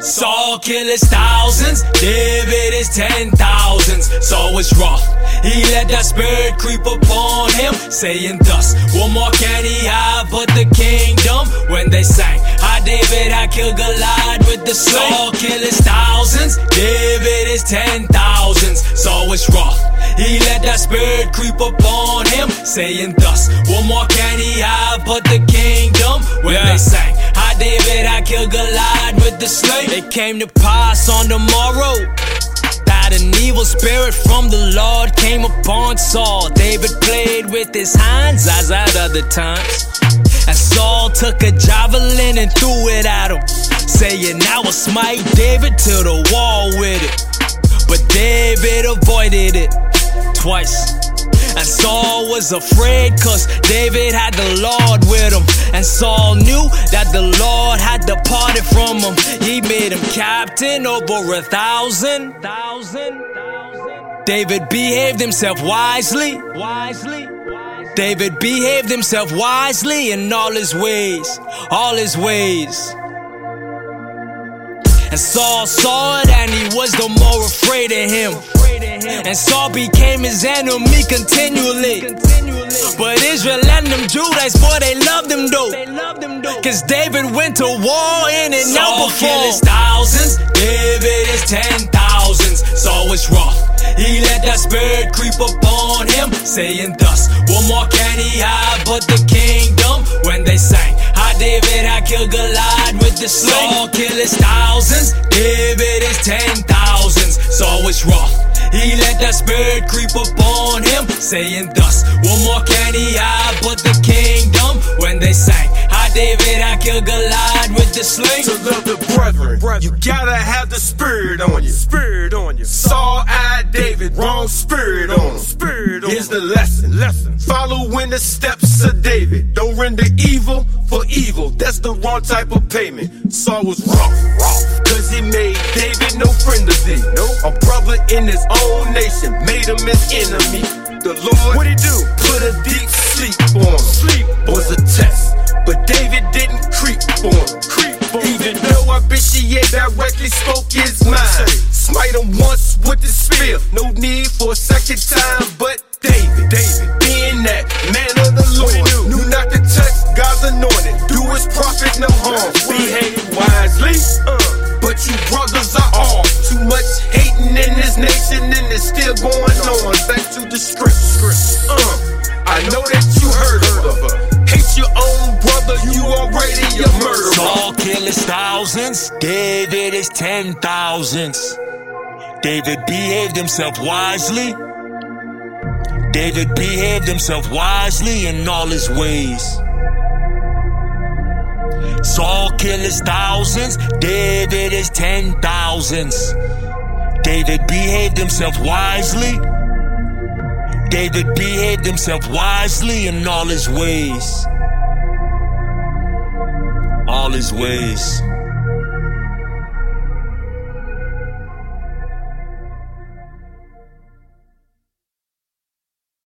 Saul kill his thousands, David is ten thousands. So it's rough. He let that spirit creep upon him, saying thus, What more can he have but the kingdom? When they sang, How David I killed Goliath with the kill his thousands, David is ten thousands. So it's rough. He let that spirit creep upon saying thus, What more can he have but the kingdom? When yeah. they sang, How David had killed Goliath with the sling. It came to pass on the morrow that an evil spirit from the Lord came upon Saul. David played with his hands as at other times. And Saul took a javelin and threw it at him, saying, I will smite David to the wall with it. But David avoided it twice. And Saul was afraid cause David had the Lord with him. And Saul knew that the Lord had departed from him. He made him captain over a thousand. Thousand. David behaved himself wisely. Wisely. David behaved himself wisely in all his ways. All his ways. And Saul saw it and he was no more afraid of him. And Saul became his enemy continually. But Israel and them Judites, boy, they loved them though. Cause David went to war in and out before. Saul thousands, David is ten thousands. So it's rough. He let that spirit creep upon him, saying thus, What more can he have but the kingdom? When they sang, How David I killed Goliath with the sling. Saul kill his thousands, David is ten thousands. So it's rough. He let that spirit creep upon him, saying thus, What more can he have but the kingdom? When they sang, How David I killed Goliath with the sling. To love the brethren, you gotta have the spirit on you. Spirit on you. Saul I David, wrong spirit on him. Lesson. Follow in the steps of David. Don't render evil for evil. That's the wrong type of payment. Saul was wrong, wrong. Cause he made David no friend of thee. No, a brother in his own nation made him his enemy. The Lord, what he do? Put a deep sleep on him. Sleep was a test, but David didn't creep on him. Creep on Even though Abishai directly spoke his mind, smite him once with the spear. No need for a second time, but David, David, still going on. Back to the script. Uh, I know that you heard of her. Hate your own brother, you already a murderer. Saul kill his thousands, David is ten thousands. David behaved himself wisely. David behaved himself wisely in all his ways. Saul kill his thousands, David is ten thousands. David behaved himself wisely. David behaved himself wisely in all his ways. All his ways.